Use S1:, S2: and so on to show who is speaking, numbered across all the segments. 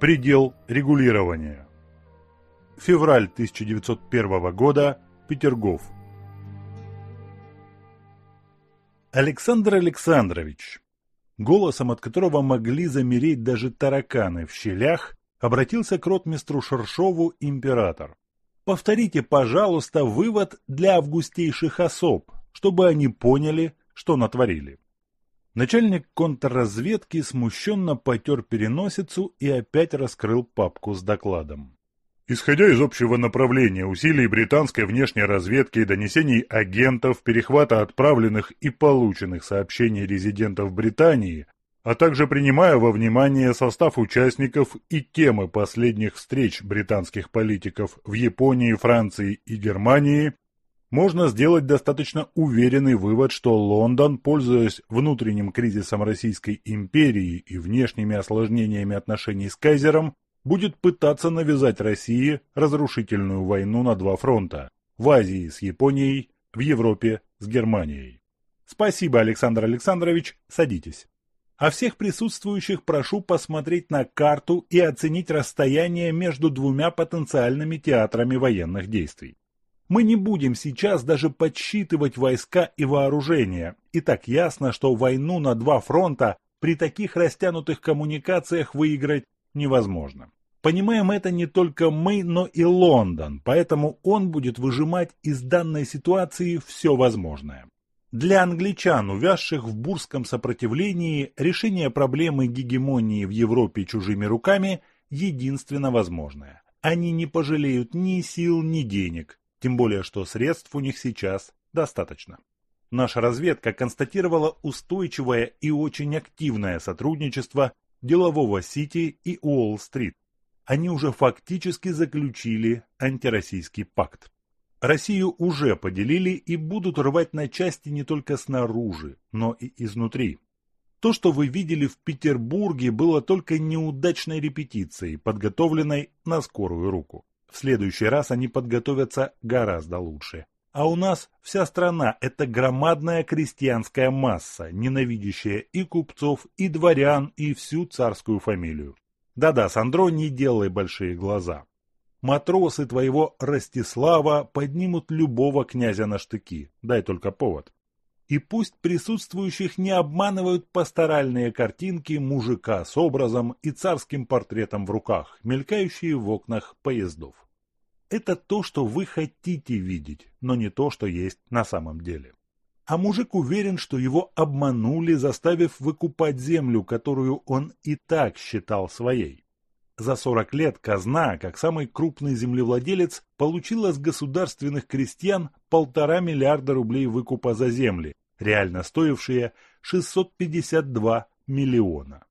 S1: Предел регулирования. Февраль 1901 года. Петергоф. Александр Александрович, голосом от которого могли замереть даже тараканы в щелях, обратился к ротмистру Шершову император. Повторите, пожалуйста, вывод для августейших особ, чтобы они поняли, что натворили. Начальник контрразведки смущенно потер переносицу и опять раскрыл папку с докладом. Исходя из общего направления усилий британской внешней разведки и донесений агентов, перехвата отправленных и полученных сообщений резидентов Британии, а также принимая во внимание состав участников и темы последних встреч британских политиков в Японии, Франции и Германии, можно сделать достаточно уверенный вывод, что Лондон, пользуясь внутренним кризисом Российской империи и внешними осложнениями отношений с Кайзером, будет пытаться навязать России разрушительную войну на два фронта – в Азии с Японией, в Европе с Германией. Спасибо, Александр Александрович, садитесь. А всех присутствующих прошу посмотреть на карту и оценить расстояние между двумя потенциальными театрами военных действий. Мы не будем сейчас даже подсчитывать войска и вооружения. И так ясно, что войну на два фронта при таких растянутых коммуникациях выиграть невозможно. Понимаем это не только мы, но и Лондон, поэтому он будет выжимать из данной ситуации все возможное. Для англичан, увязших в бурском сопротивлении, решение проблемы гегемонии в Европе чужими руками единственно возможное. Они не пожалеют ни сил, ни денег, тем более, что средств у них сейчас достаточно. Наша разведка констатировала устойчивое и очень активное сотрудничество делового Сити и Уолл-стрит. Они уже фактически заключили антироссийский пакт. Россию уже поделили и будут рвать на части не только снаружи, но и изнутри. То, что вы видели в Петербурге, было только неудачной репетицией, подготовленной на скорую руку. В следующий раз они подготовятся гораздо лучше. А у нас вся страна – это громадная крестьянская масса, ненавидящая и купцов, и дворян, и всю царскую фамилию. Да-да, Сандро, не делай большие глаза. Матросы твоего Ростислава поднимут любого князя на штыки, дай только повод. И пусть присутствующих не обманывают пасторальные картинки мужика с образом и царским портретом в руках, мелькающие в окнах поездов. Это то, что вы хотите видеть, но не то, что есть на самом деле. А мужик уверен, что его обманули, заставив выкупать землю, которую он и так считал своей. За 40 лет казна, как самый крупный землевладелец, получила с государственных крестьян полтора миллиарда рублей выкупа за земли, реально стоившие 652 миллиона.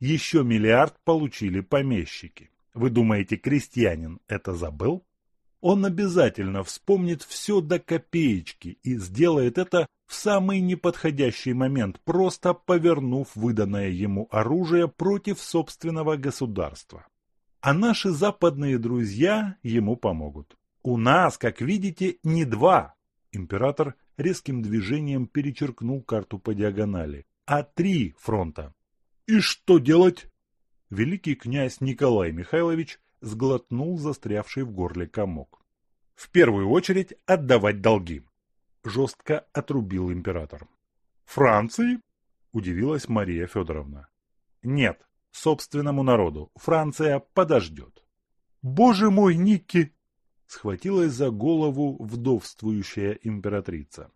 S1: Еще миллиард получили помещики. Вы думаете, крестьянин это забыл? Он обязательно вспомнит все до копеечки и сделает это в самый неподходящий момент, просто повернув выданное ему оружие против собственного государства. А наши западные друзья ему помогут. У нас, как видите, не два. Император резким движением перечеркнул карту по диагонали. А три фронта. И что делать? Великий князь Николай Михайлович сглотнул застрявший в горле комок. В первую очередь отдавать долги. Жестко отрубил император. Франции? Удивилась Мария Федоровна. Нет, собственному народу. Франция подождет. Боже мой, Никки! Схватилась за голову вдовствующая императрица.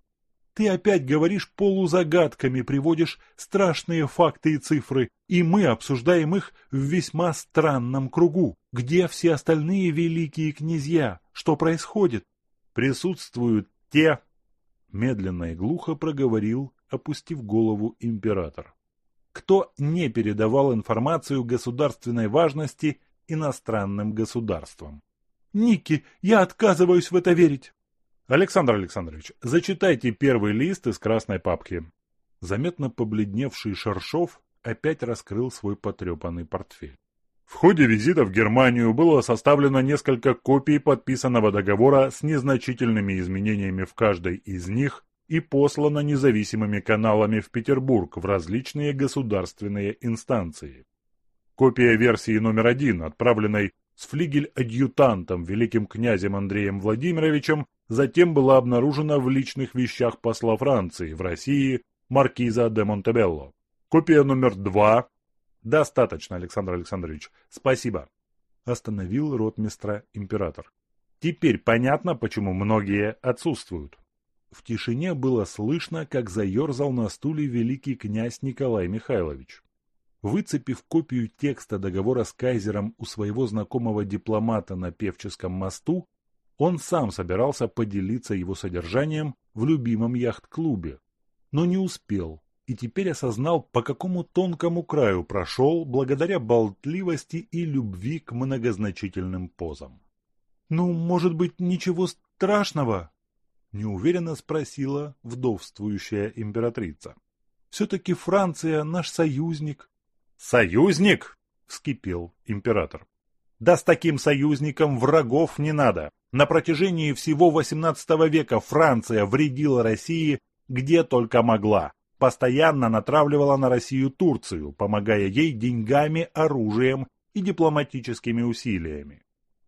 S1: Ты опять говоришь полузагадками, приводишь страшные факты и цифры, и мы обсуждаем их в весьма странном кругу. Где все остальные великие князья? Что происходит? Присутствуют те... Медленно и глухо проговорил, опустив голову император. Кто не передавал информацию государственной важности иностранным государствам? Ники, я отказываюсь в это верить. Александр Александрович, зачитайте первый лист из красной папки. Заметно побледневший Шаршов опять раскрыл свой потрепанный портфель. В ходе визита в Германию было составлено несколько копий подписанного договора с незначительными изменениями в каждой из них и послано независимыми каналами в Петербург в различные государственные инстанции. Копия версии номер один, отправленной с флигель-адъютантом великим князем Андреем Владимировичем, затем была обнаружена в личных вещах посла Франции в России маркиза де Монтебелло. Копия номер два. Достаточно, Александр Александрович. Спасибо. Остановил ротмистра император. Теперь понятно, почему многие отсутствуют. В тишине было слышно, как заерзал на стуле великий князь Николай Михайлович. Выцепив копию текста договора с кайзером у своего знакомого дипломата на Певческом мосту, он сам собирался поделиться его содержанием в любимом яхт-клубе, но не успел и теперь осознал, по какому тонкому краю прошел благодаря болтливости и любви к многозначительным позам. «Ну, может быть, ничего страшного?» – неуверенно спросила вдовствующая императрица. «Все-таки Франция наш союзник, «Союзник?» – вскипел император. «Да с таким союзником врагов не надо. На протяжении всего XVIII века Франция вредила России где только могла. Постоянно натравливала на Россию Турцию, помогая ей деньгами, оружием и дипломатическими усилиями.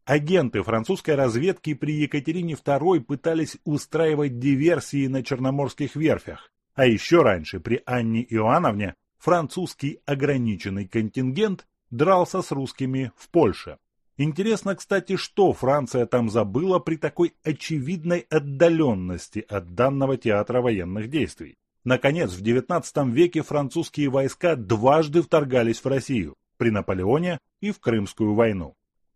S1: Агенты французской разведки при Екатерине II пытались устраивать диверсии на Черноморских верфях, а еще раньше при Анне Иоанновне французский ограниченный контингент дрался с русскими в Польше. Интересно, кстати, что Франция там забыла при такой очевидной отдаленности от данного театра военных действий. Наконец, в XIX веке французские войска дважды вторгались в Россию, при Наполеоне и в Крымскую войну.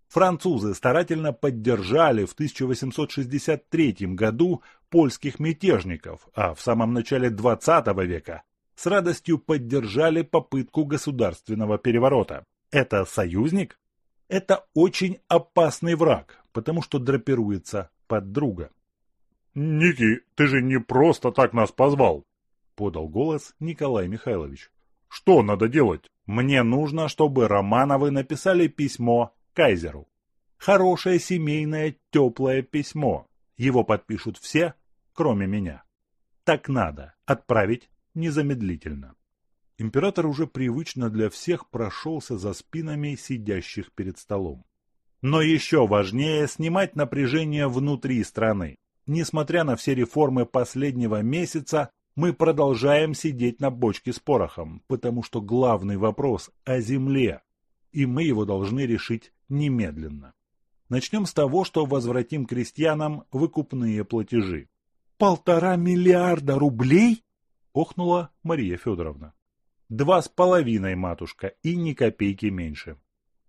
S1: Французы старательно поддержали в 1863 году польских мятежников, а в самом начале XX века с радостью поддержали попытку государственного переворота. Это союзник? Это очень опасный враг, потому что драпируется под друга. «Ники, ты же не просто так нас позвал!» — подал голос Николай Михайлович. «Что надо делать? Мне нужно, чтобы Романовы написали письмо Кайзеру. Хорошее семейное теплое письмо. Его подпишут все, кроме меня. Так надо отправить незамедлительно. Император уже привычно для всех прошелся за спинами сидящих перед столом. Но еще важнее снимать напряжение внутри страны. Несмотря на все реформы последнего месяца, мы продолжаем сидеть на бочке с порохом, потому что главный вопрос о земле, и мы его должны решить немедленно. Начнем с того, что возвратим крестьянам выкупные платежи. Полтора миллиарда рублей? охнула Мария Федоровна. Два с половиной, матушка, и ни копейки меньше.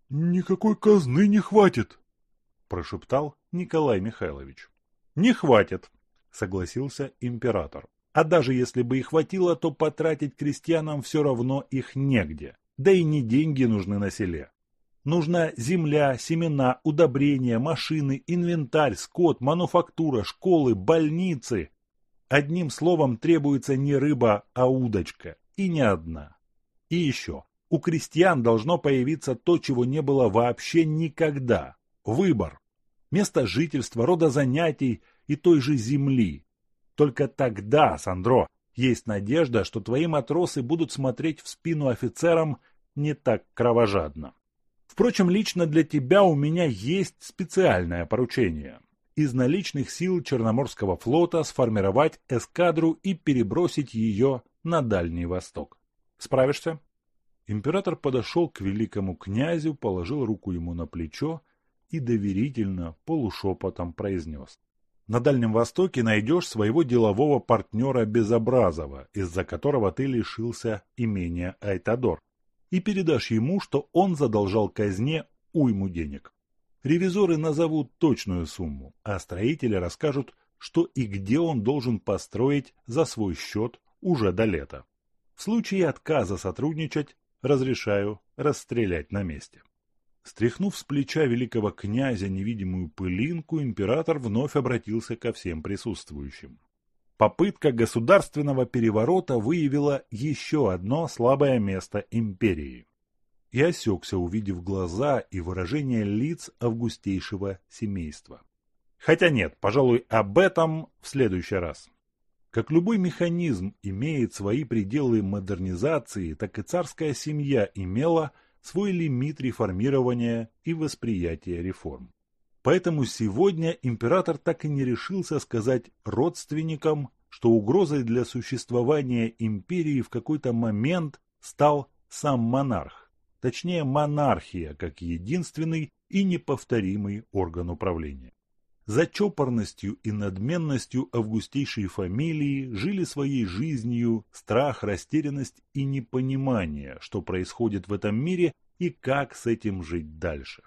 S1: Никакой казны не хватит, прошептал Николай Михайлович. Не хватит, согласился император. А даже если бы и хватило, то потратить крестьянам все равно их негде. Да и не деньги нужны на селе. Нужна земля, семена, удобрения, машины, инвентарь, скот, мануфактура, школы, больницы. Одним словом, требуется не рыба, а удочка. И не одна. И еще. У крестьян должно появиться то, чего не было вообще никогда. Выбор. Место жительства, рода занятий и той же земли. Только тогда, Сандро, есть надежда, что твои матросы будут смотреть в спину офицерам не так кровожадно. Впрочем, лично для тебя у меня есть специальное поручение из наличных сил Черноморского флота сформировать эскадру и перебросить ее на Дальний Восток. Справишься? Император подошел к великому князю, положил руку ему на плечо и доверительно, полушепотом произнес. На Дальнем Востоке найдешь своего делового партнера Безобразова, из-за которого ты лишился имения Айтадор, и передашь ему, что он задолжал казне уйму денег. Ревизоры назовут точную сумму, а строители расскажут, что и где он должен построить за свой счет уже до лета. В случае отказа сотрудничать разрешаю расстрелять на месте. Стряхнув с плеча великого князя невидимую пылинку, император вновь обратился ко всем присутствующим. Попытка государственного переворота выявила еще одно слабое место империи и осекся, увидев глаза и выражение лиц августейшего семейства. Хотя нет, пожалуй, об этом в следующий раз. Как любой механизм имеет свои пределы модернизации, так и царская семья имела свой лимит реформирования и восприятия реформ. Поэтому сегодня император так и не решился сказать родственникам, что угрозой для существования империи в какой-то момент стал сам монарх, точнее монархия как единственный и неповторимый орган управления. За чопорностью и надменностью августейшей фамилии жили своей жизнью страх, растерянность и непонимание, что происходит в этом мире и как с этим жить дальше.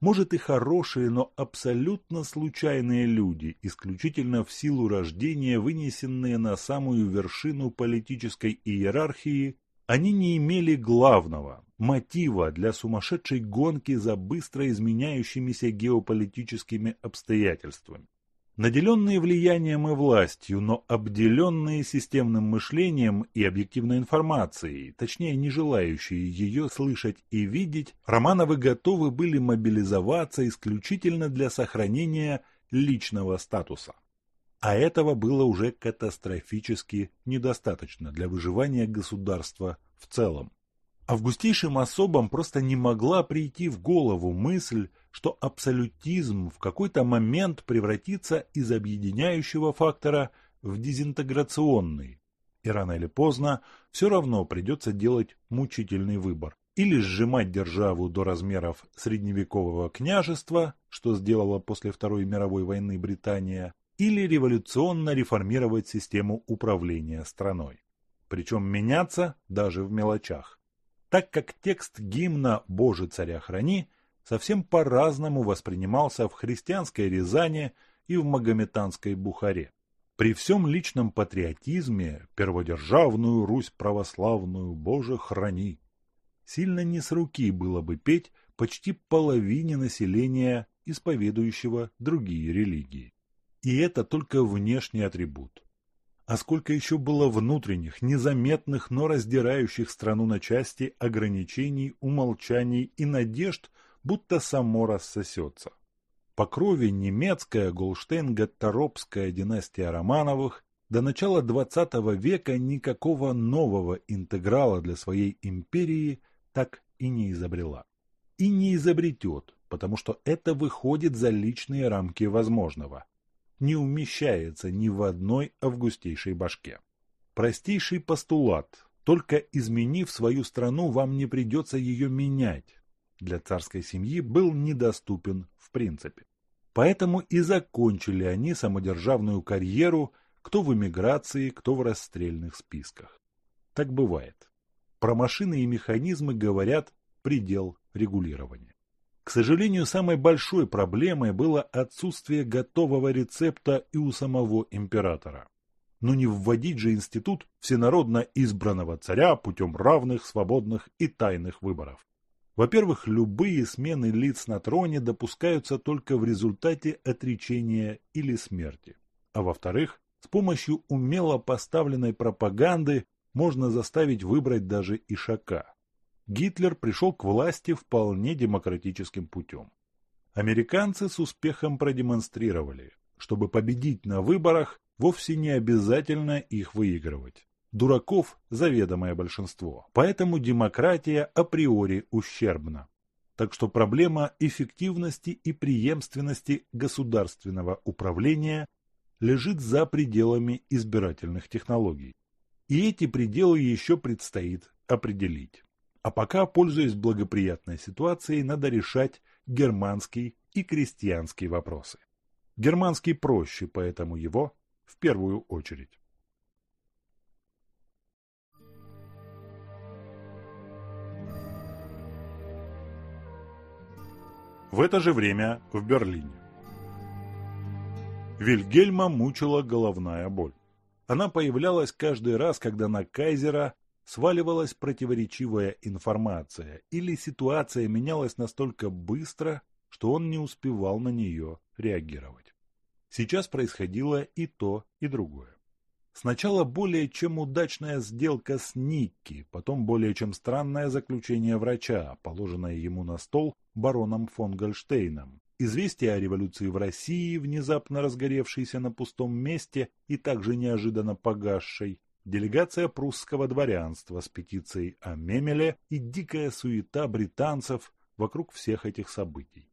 S1: Может и хорошие, но абсолютно случайные люди, исключительно в силу рождения, вынесенные на самую вершину политической иерархии, они не имели главного – мотива для сумасшедшей гонки за быстро изменяющимися геополитическими обстоятельствами. Наделенные влиянием и властью, но обделенные системным мышлением и объективной информацией, точнее не желающие ее слышать и видеть, Романовы готовы были мобилизоваться исключительно для сохранения личного статуса. А этого было уже катастрофически недостаточно для выживания государства в целом. Августейшим особам просто не могла прийти в голову мысль, что абсолютизм в какой-то момент превратится из объединяющего фактора в дезинтеграционный. И рано или поздно все равно придется делать мучительный выбор. Или сжимать державу до размеров средневекового княжества, что сделала после Второй мировой войны Британия, или революционно реформировать систему управления страной. Причем меняться даже в мелочах так как текст гимна «Боже, царя храни» совсем по-разному воспринимался в христианской Рязани и в магометанской Бухаре. При всем личном патриотизме перводержавную Русь православную Боже храни. Сильно не с руки было бы петь почти половине населения, исповедующего другие религии. И это только внешний атрибут а сколько еще было внутренних, незаметных, но раздирающих страну на части ограничений, умолчаний и надежд, будто само рассосется. По крови немецкая Голштейн-Гатторопская династия Романовых до начала XX века никакого нового интеграла для своей империи так и не изобрела. И не изобретет, потому что это выходит за личные рамки возможного не умещается ни в одной августейшей башке. Простейший постулат. Только изменив свою страну, вам не придется ее менять. Для царской семьи был недоступен в принципе. Поэтому и закончили они самодержавную карьеру, кто в эмиграции, кто в расстрельных списках. Так бывает. Про машины и механизмы говорят предел регулирования. К сожалению, самой большой проблемой было отсутствие готового рецепта и у самого императора. Но не вводить же институт всенародно избранного царя путем равных, свободных и тайных выборов. Во-первых, любые смены лиц на троне допускаются только в результате отречения или смерти. А во-вторых, с помощью умело поставленной пропаганды можно заставить выбрать даже ишака. Гитлер пришел к власти вполне демократическим путем. Американцы с успехом продемонстрировали, чтобы победить на выборах, вовсе не обязательно их выигрывать. Дураков – заведомое большинство, поэтому демократия априори ущербна. Так что проблема эффективности и преемственности государственного управления лежит за пределами избирательных технологий. И эти пределы еще предстоит определить. А пока, пользуясь благоприятной ситуацией, надо решать германский и крестьянский вопросы. Германский проще, поэтому его в первую очередь. В это же время в Берлине. Вильгельма мучила головная боль. Она появлялась каждый раз, когда на Кайзера сваливалась противоречивая информация или ситуация менялась настолько быстро, что он не успевал на нее реагировать. Сейчас происходило и то, и другое. Сначала более чем удачная сделка с Никки, потом более чем странное заключение врача, положенное ему на стол бароном фон Гольштейном, известие о революции в России, внезапно разгоревшейся на пустом месте и также неожиданно погасшей, делегация прусского дворянства с петицией о Мемеле и дикая суета британцев вокруг всех этих событий.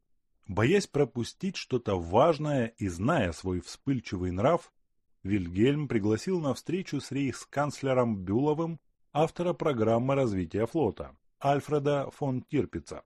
S1: Боясь пропустить что-то важное и зная свой вспыльчивый нрав, Вильгельм пригласил на встречу с рейхсканцлером Бюловым автора программы развития флота Альфреда фон Тирпица.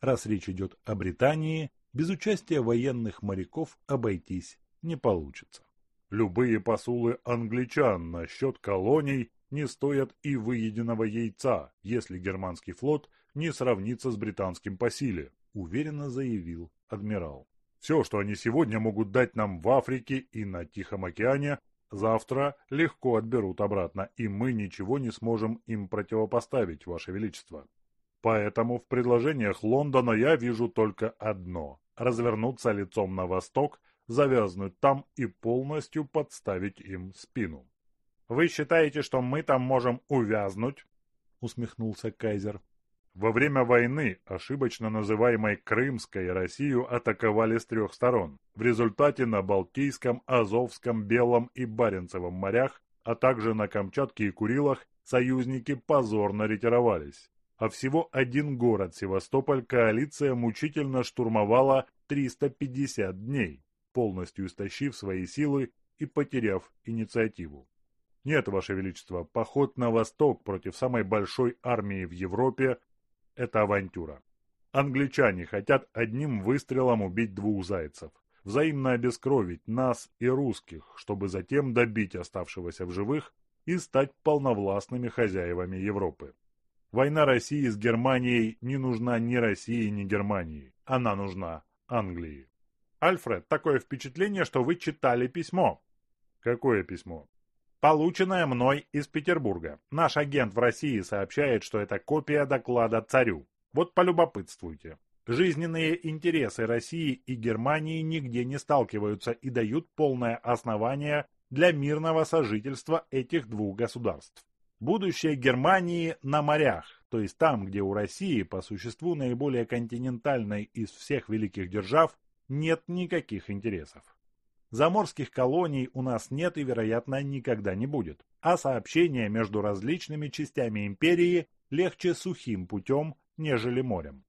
S1: Раз речь идет о Британии, без участия военных моряков обойтись не получится. Любые посулы англичан насчет колоний не стоят и выеденного яйца, если германский флот не сравнится с британским по силе, уверенно заявил адмирал. Все, что они сегодня могут дать нам в Африке и на Тихом океане, завтра легко отберут обратно, и мы ничего не сможем им противопоставить, Ваше Величество. Поэтому в предложениях Лондона я вижу только одно – развернуться лицом на восток, завязнуть там и полностью подставить им спину. «Вы считаете, что мы там можем увязнуть?» – усмехнулся Кайзер. Во время войны, ошибочно называемой Крымской, Россию атаковали с трех сторон. В результате на Балтийском, Азовском, Белом и Баренцевом морях, а также на Камчатке и Курилах, союзники позорно ретировались. А всего один город, Севастополь, коалиция мучительно штурмовала 350 дней, полностью истощив свои силы и потеряв инициативу. Нет, Ваше Величество, поход на восток против самой большой армии в Европе это авантюра. Англичане хотят одним выстрелом убить двух зайцев, взаимно обескровить нас и русских, чтобы затем добить оставшегося в живых и стать полновластными хозяевами Европы. Война России с Германией не нужна ни России, ни Германии. Она нужна Англии. Альфред, такое впечатление, что вы читали письмо. Какое письмо? Полученная мной из Петербурга. Наш агент в России сообщает, что это копия доклада царю. Вот полюбопытствуйте. Жизненные интересы России и Германии нигде не сталкиваются и дают полное основание для мирного сожительства этих двух государств. Будущее Германии на морях, то есть там, где у России, по существу наиболее континентальной из всех великих держав, нет никаких интересов. Заморских колоний у нас нет и, вероятно, никогда не будет. А сообщения между различными частями империи легче сухим путем, нежели морем.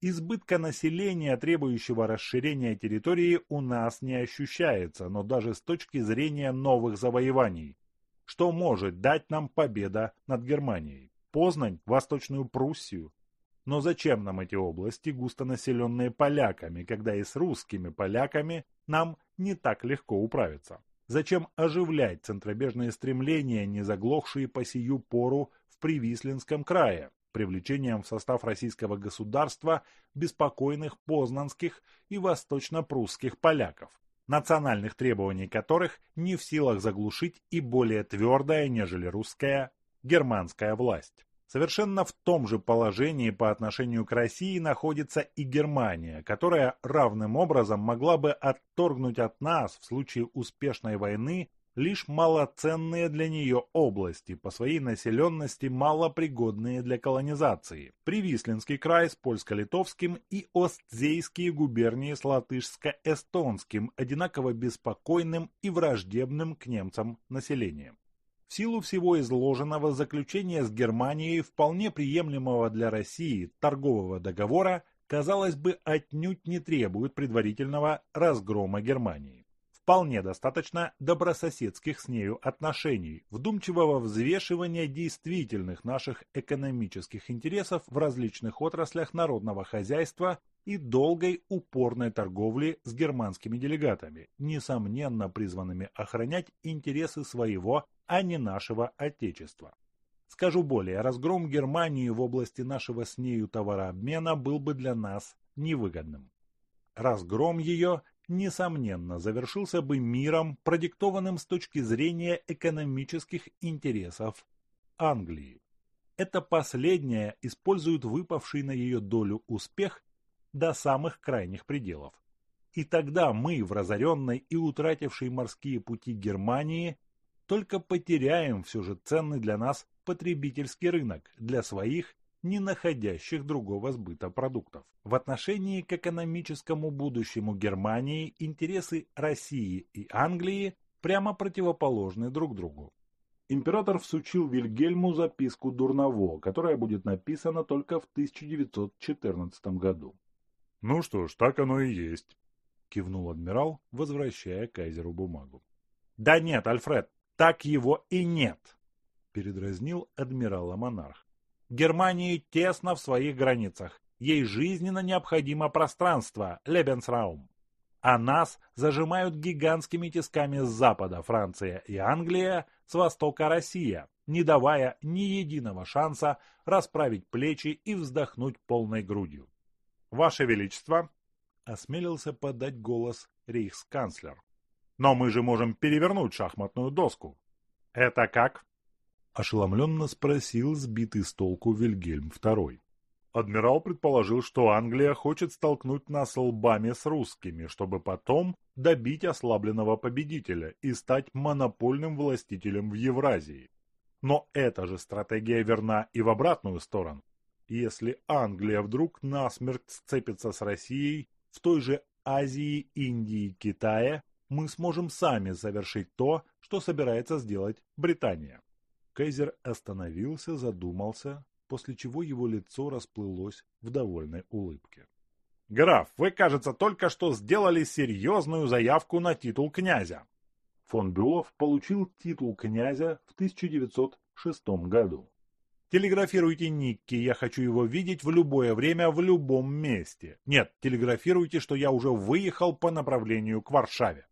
S1: Избытка населения, требующего расширения территории, у нас не ощущается, но даже с точки зрения новых завоеваний. Что может дать нам победа над Германией? Познань, Восточную Пруссию? Но зачем нам эти области, густонаселенные поляками, когда и с русскими поляками нам не так легко управиться. Зачем оживлять центробежные стремления, не заглохшие по сию пору в Привислинском крае, привлечением в состав российского государства беспокойных познанских и восточно-прусских поляков, национальных требований которых не в силах заглушить и более твердая, нежели русская, германская власть. Совершенно в том же положении по отношению к России находится и Германия, которая равным образом могла бы отторгнуть от нас в случае успешной войны лишь малоценные для нее области, по своей населенности малопригодные для колонизации. Привислинский край с польско-литовским и Остзейские губернии с латышско-эстонским, одинаково беспокойным и враждебным к немцам населением. В силу всего изложенного заключения с Германией вполне приемлемого для России торгового договора, казалось бы, отнюдь не требует предварительного разгрома Германии. Вполне достаточно добрососедских с нею отношений, вдумчивого взвешивания действительных наших экономических интересов в различных отраслях народного хозяйства и долгой упорной торговли с германскими делегатами, несомненно призванными охранять интересы своего а не нашего Отечества. Скажу более, разгром Германии в области нашего с нею товарообмена был бы для нас невыгодным. Разгром ее, несомненно, завершился бы миром, продиктованным с точки зрения экономических интересов Англии. Это последняя использует выпавший на ее долю успех до самых крайних пределов. И тогда мы, в разоренной и утратившей морские пути Германии, только потеряем все же ценный для нас потребительский рынок для своих, не находящих другого сбыта продуктов. В отношении к экономическому будущему Германии интересы России и Англии прямо противоположны друг другу. император всучил Вильгельму записку Дурново, которая будет написана только в 1914 году. «Ну что ж, так оно и есть», — кивнул адмирал, возвращая кайзеру бумагу. «Да нет, Альфред, так его и нет», — передразнил адмирала монарх. «Германии тесно в своих границах. Ей жизненно необходимо пространство, Лебенсраум. А нас зажимают гигантскими тисками с запада Франция и Англия, с востока Россия, не давая ни единого шанса расправить плечи и вздохнуть полной грудью. «Ваше Величество!» — осмелился подать голос рейхсканцлер. «Но мы же можем перевернуть шахматную доску». «Это как?» — ошеломленно спросил сбитый с толку Вильгельм II. Адмирал предположил, что Англия хочет столкнуть нас лбами с русскими, чтобы потом добить ослабленного победителя и стать монопольным властителем в Евразии. Но эта же стратегия верна и в обратную сторону. Если Англия вдруг насмерть сцепится с Россией в той же Азии, Индии, Китае, мы сможем сами завершить то, что собирается сделать Британия. Кейзер остановился, задумался, после чего его лицо расплылось в довольной улыбке. «Граф, вы, кажется, только что сделали серьезную заявку на титул князя». Фон Бюлов получил титул князя в 1906 году. Телеграфируйте Никки, я хочу его видеть в любое время, в любом месте. Нет, телеграфируйте, что я уже выехал по направлению к Варшаве.